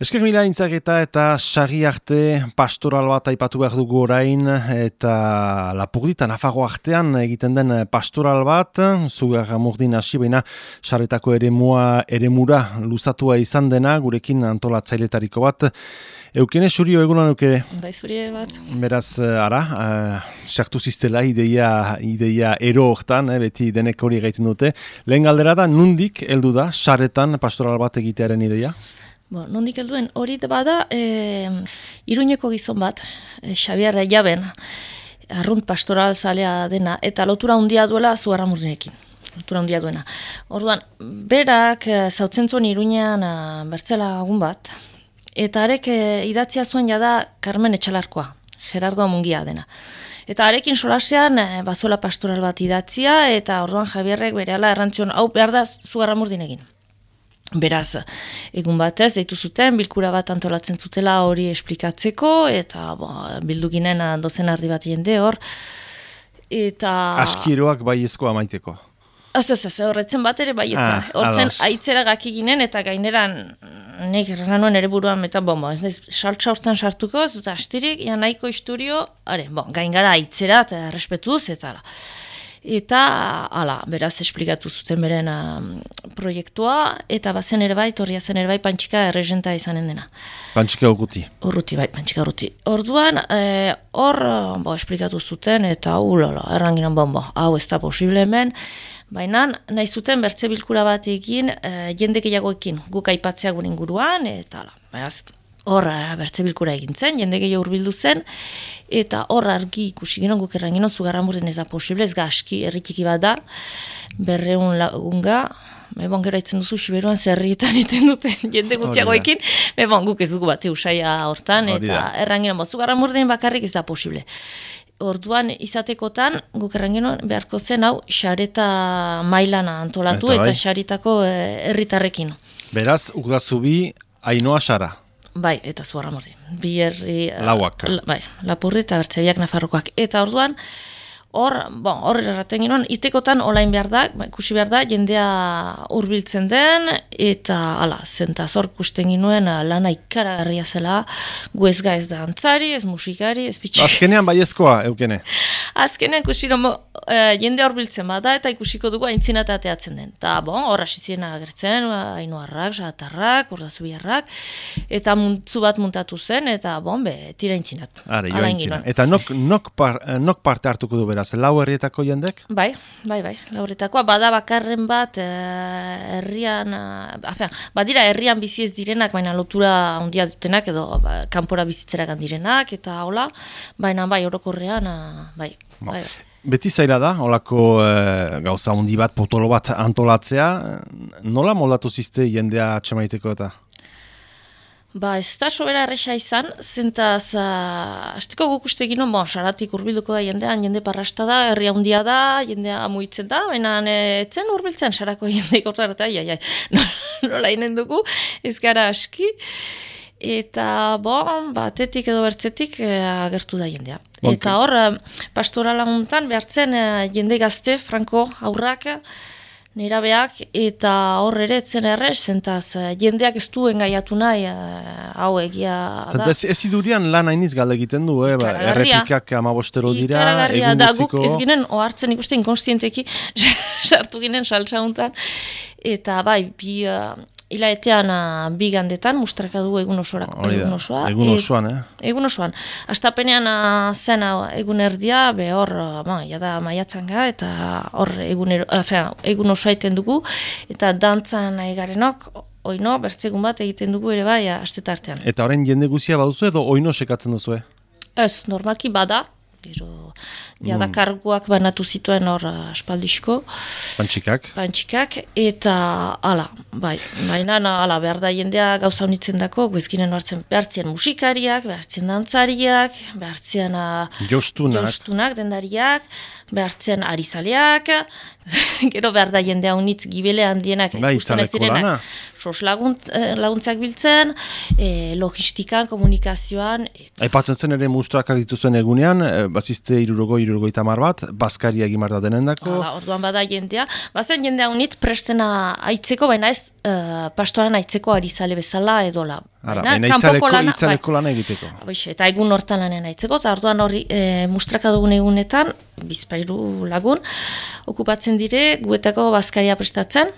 Esker mila intzaketa eta sari arte pastoral bat aipatu behar dugu orain eta lapurdita nafago artean egiten den pastoral bat, zugar amurdin hasi baina saretako ere mua ere mura luzatua izan dena, gurekin antolatzailetariko bat. Eukene surio egunan euke? Bai, zurie bat. Beraz, ara, uh, sartu ziztela ideia, ideia ero hortan, eh, beti denek hori egiten dute. Lehen galdera da, nundik heldu da, saretan pastoral bat egitearen ideia? Bo, nondik helduen hori bada, e, iruñeko gizon bat, e, Xabiarra jaben, arrunt pastoral zalea dena, eta lotura handia duela zuharra murdinekin. Lotura handia duena. Orduan, berak e, zautzen zuen iruñean e, bertzela agun bat, eta arek e, idatzia zuen jada Carmen Etxalarkoa, Gerardo Amungia dena. Eta arekin solasean, bazuela pastoral bat idatzia, eta orduan Javiarrek bere ala errantzion, hau behar da zuharra murdinekin. Beraz, egun batez, deitu zuten, bilkura bat antolatzen zutela hori esplikatzeko, eta bo, bildu ginen dozen ardi bat jende hor. Eta... Askiroak bai ezko amaiteko. Ez, ez, ez, horretzen bat ere bai ah, Hortzen aitzera gaki ginen, eta gaineran, nek erran ere buruan, eta bon, ez da, saltsa hortan sartuko, ez da, astirik, ja nahiko isturio, are, bon, gain gara aitzera, eta respetuz, eta ala eta hala, beraz esplikatu zuten beren proiektua, eta bazen ere bai, torria zen ere bai, pantxika erregenta izanen dena. Pantxika urruti. Urruti, bai, pantxika urruti. Orduan, e, hor, bo, esplikatu zuten, eta ulala, erranginan bombo, hau ez da posible hemen, Baina, nahi zuten bertze bilkura bat egin, e, jende gehiagoekin guk aipatzea gure inguruan, eta hala, hor eh, bertze bilkura egin zen, jende gehiago urbildu zen, eta hor argi ikusi gino, guk erran gino, zugarra ez da posible, ez gaski erritiki bat da, berreun lagunga, Ebon gero itzen duzu, siberuan zerrietan iten duten jende gutxiagoekin, ebon guk ez dugu bat eusaia hortan, eta errangin bozu gara bakarrik ez da posible. Orduan izatekotan, guk errangin beharko zen hau, xareta mailana antolatu eta, bai. xaritako eh, herritarrekin. Beraz, ugdazubi, ainoa xara. Bai, eta zuarra mordi. Bi herri... Lauak. La, bai, lapurri eta bertzebiak nafarrokoak. Eta orduan, hor, bon, hor erraten ginoen, iztekotan olain behar da, ba, ikusi behar da, jendea hurbiltzen den, eta ala, zenta zor kusten ginoen lana ikaragarria zela, gu ez da antzari, ez musikari, ez bitxe. Azkenean bai eukene? Azkenean ikusi nomo, e, jende hurbiltzen bada, eta ikusiko dugu aintzinata ateatzen den. Ta, bon, hor asizien agertzen, hainu harrak, jatarrak, urdazu biharrak, eta muntzu bat muntatu zen, eta bon, be, tira aintzinat. Eta nok, nok, par, nok parte hartuko du beraz, lau herrietako jendek? Bai, bai, bai, lau herrietakoa, bada bakarren bat, eh, herrian, uh, badira herrian bizi ez direnak, baina lotura handia dutenak, edo ba, kanpora bizitzeragan direnak, eta hola, baina bai, orokorrean, uh, bai, bai. Beti zaila da, holako gauza handi bat, potolo bat antolatzea, nola moldatu zizte jendea atxemaiteko eta? Ba, ez da sobera erresa izan, zentaz, uh, azteko guk uste gino, bon, saratik urbilduko da jendean, jende parrasta da, herri handia da, jendea amuitzen da, baina etzen urbiltzen sarako jende ikorra eta ai, ai, ai, nola inen dugu, ez gara aski, eta, bon, batetik edo bertzetik uh, agertu da jendea. Eta hor, uh, pastorala hontan behartzen jende gazte, franko, aurrak, Nira beak, eta hor ere etzen errez, zentaz, eh, jendeak ez duen gaiatu nahi, eh, hau egia da. ez, ez idurian lan hainiz gale egiten du, eh, ba, errepikak amabostero dira, egun da, guk ez ginen, ohartzen ikuste inkonstienteki, sartu ginen saltsa eta bai, bi, uh, Ilaetean uh, bi gandetan, mustraka du egun osorak. Egun osoa. Egun osoan, eh? Egun osoan. Astapenean uh, zen egun erdia, be hor, ma, jada maiatzen ga, eta hor egun, er, uh, egun osoa iten dugu, eta dantzan nahi garenok, oino, bertzegun bat egiten dugu ere bai, astetartean. Eta horren jende guzia baduzu edo oino sekatzen duzu, eh? Ez, normalki bada, Gero, jada mm. karguak banatu zituen hor uh, aspaldizko. Pantxikak. Pantxikak, eta ala, bai, baina ala, behar da jendea gauza honitzen dako, guezkinen hartzen behartzen musikariak, behartzen dantzariak, behartzen uh, jostunak. jostunak, dendariak, behartzen arizaleak, gero behar da jendea honitz gibele handienak bai, ikusten ez direnak. Sos lagunt, eh, laguntzak biltzen, e, logistikan, komunikazioan. Eta... Aipatzen zen ere mustrak dituzuen egunean, e, bazizte irurogo, irurogo eta bat, bazkaria egimar da denendako. Hala, orduan bada jendea. Bazen jendea honitz prestena aitzeko, baina ez uh, pastoran aitzeko arizale bezala edola. Ara, Baina, itzaleko, lana, itzaleko lana egiteko. Hoiz, eta egun hortan lanen aitzeko, eta orduan hori e, mustraka dugun egunetan, bizpairu lagun, okupatzen dire, guetako bazkaria prestatzen,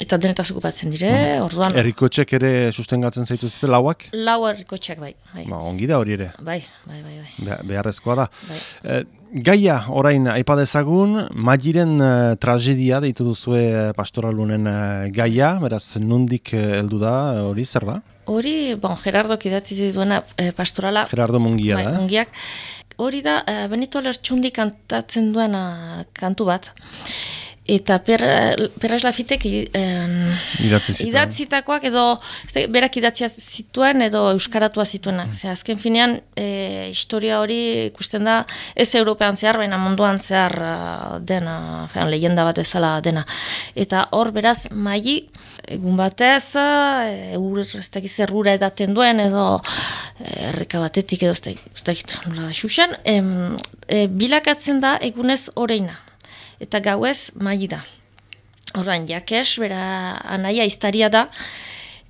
eta denetaz okupatzen dire, orduan, Errikotxek ere sustengatzen zaitu zite lauak? lau herrikotxeak bai, bai, Ba, ongi da hori ere, bai, bai, bai, bai. Be- beharrezkoa da. Bai. Eh, gaia, orain, aipadezagun, magiren eh, tragedia deitu duzue eh, pastoralunen eh, gaia, beraz, nundik eh, heldu da, eh, hori zer da? Hori, bon, Gerardok idatzi duena e, pastorala, Gerardo Mungia bai, da, eh? ongiak, hori da, e, Benito Lertxundi kantatzen duena kantu bat, eta per, Perras Lafitek zituen. idatzitakoak edo da, berak idatzia zituen edo euskaratua zituenak. Ze azken finean e, historia hori ikusten da ez European zehar, baina munduan zehar dena, fean, leyenda bat ezala dena. Eta hor beraz maili egun batez, e, ur, ez dakiz zer ura edaten duen edo e, erreka batetik edo ez dakit, nola da xuxen, em, e, bilakatzen da egunez oreina. Eta gauez maili da. Orduan, jakes, bera anaia iztaria da,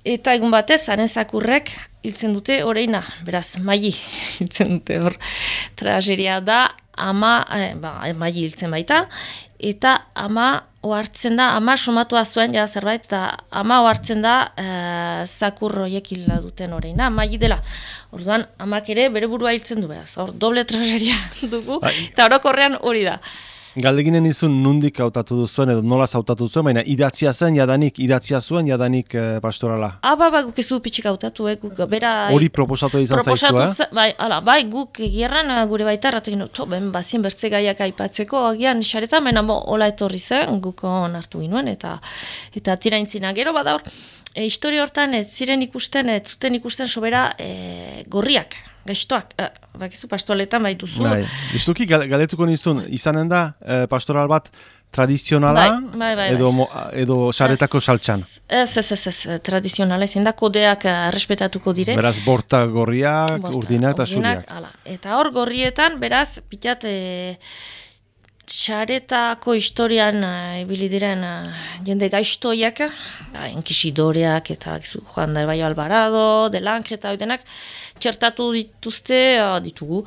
eta egun batez, haren zakurrek hiltzen dute oreina, beraz, maili hiltzen dute hor. Trageria da, ama, eh, ba, maili hiltzen baita, eta ama ohartzen da, ama somatua zuen, ja zerbait, eta ama ohartzen da eh, zakur horiek hila duten oreina, maili dela. Orduan, amak ere bere burua hiltzen du behaz, hor, doble trageria dugu, Bai. eta orokorrean hori da. Galdeginen izun nundik hautatu duzuen edo nola hautatu zuen, baina idatzia zen jadanik, idatzia zuen jadanik eh, pastorala. Aba, ba, guk ez du pitxik hautatu, eh, guk bera... Hori proposatu izan proposatu zaizua. za- bai, ala, bai, guk gerran eh, gure baita erratekin, to, ben, bazien bertze gaiak aipatzeko, agian xaretan, baina bo, hola etorri zen, guk onartu ginuen, eta eta tiraintzina gero, bada hor, e, historia hortan ez ziren ikusten, ez zuten ikusten sobera e, gorriak, gaiztoak, e, bakizu pastoletan baituzu, Bai, Justuki gal- galetuko nizun, izanen da eh, pastoral bat tradizionala Bai, bai, bai, edo, mo- edo saretako saltxan. ez, ez, ez, ez, tradizionala ezin da, kodeak eh, errespetatuko dire, Beraz, borta gorriak, Borta, urdinak eta zuriak. hala. Eta hor gorrietan, beraz, pitat, e, txaretako historian eh, ibili diren eh, jende gaiztoiak, enkisidoreak eta gizu, Juan da Ebaio Alvarado, Delange eta denak txertatu dituzte eh, ditugu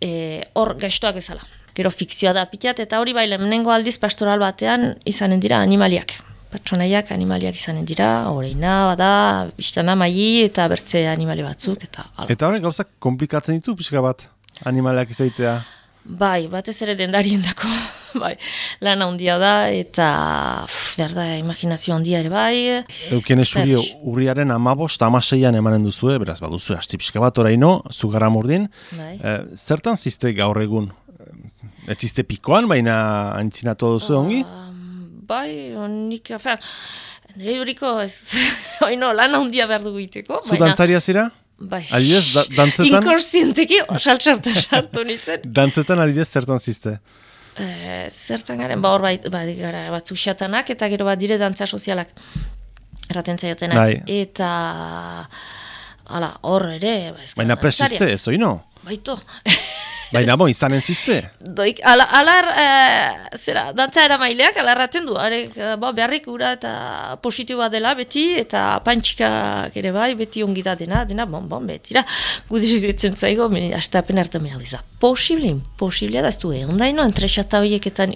eh, hor gaiztoak bezala. Gero fikzioa da pitat, eta hori bai lehenengo aldiz pastoral batean izanen dira animaliak. Pertsonaiak animaliak izanen dira, oreina, bada, biztana maili eta bertze animali batzuk, eta. Eta horrek gauzak komplikatzen ditu pixka bat, animaleak izaitea. Bai, batez ere dendariendako, bai, lan handia da, eta pff, behar da imaginazio handia ere bai. Euken esuri urriaren amabost, amaseian emanen duzue, beraz, baduzue, asti pixka bat oraino, zugara murdin. Bai. Eh, zertan ziste gaur egun? Ez ziste pikoan, baina antzinatu duzu ongi? Um, bai, nik, afean, nire horiko ez, oino, lan handia behar dugu iteko, Zu dantzaria zira? Bai, Adibidez, da, dantzetan, inkonstienteki saltxartu sartu nintzen. dantzetan adibidez zertan ziste? Eh, zertan garen, ba hor bai, bai gara batzu xatanak, eta gero bat dire dantza sozialak. Erraten zaiotenak. Bai. Eta, hala, hor ere, ba, Baina presiste, ez oino? Baito. Baina bo, izanen ziste? Doik, ala, alar, e, zera, dantza eramaileak alarraten du, arek, eh, ba, beharrik ura eta positiboa dela beti, eta pantxikak ere bai, beti ongi da dena, dena, bon, bon, betira, gudiz ditzen zaigo, meni, astapen hartu mena, biza, posible, imposiblea da, ez du, egon daino, entresata horieketan,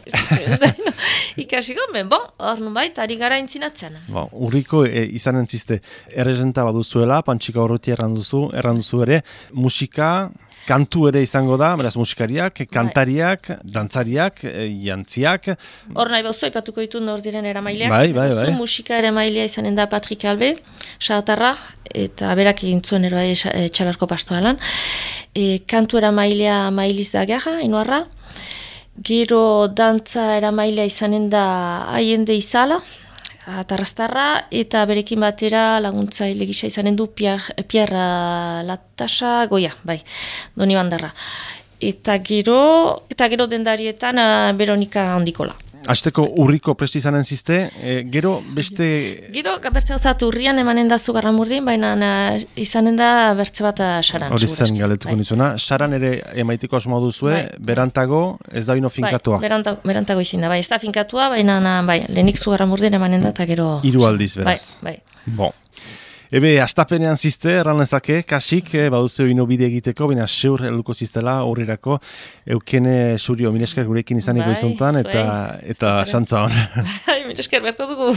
ikasiko, ben, bon, hor nun ari gara intzinatzen. Bo, urriko e, izanen ziste, errezenta baduzuela, pantxika horreti erranduzu, erranduzu ere, musika, kantu ere izango da, beraz musikariak, kantariak, dantzariak, e, jantziak, Hor nahi bauzu, aipatuko ditu nor diren eramaileak. Bai, bai, bai. Musika eramailea izanen da Patrik Albe, xatarra, eta berak egin zuen ero bai e, txalarko pastoalan. E, kantu eramailea mailiz da gara, inoarra. Gero dantza eramailea izanen da haiende izala, atarrastarra, eta berekin batera laguntzaile gisa izanen du Pierre, Latasa goia, bai, doni bandarra. Eta gero, eta gero dendarietan ah, Veronika. Azteko urriko presti izanen ziste, e, gero beste... Gero, bertze osat urrian emanen da zugarra murdin, baina izanen da bertze bat eh, saran. Hori zen galetuko Bai. nizuna. Saran ere emaiteko asmoa duzue, Bai. berantago ez da bino finkatua. Bai, beranta, berantago izin da, bai, ez da finkatua, baina na, bai, lehenik zugarra murdin emanen da, eta gero... Hiru aldiz, Bai, beraz. bai. Bon. Ebe, astapenean ziste, erran ezake, kasik, e, baduzu inobide egiteko, bina seur helduko ziztela, horrirako, eukene surio, mineskar gurekin izaniko bai, izuntan, eta, eta xantza hon. Bai, mineskar berko dugu.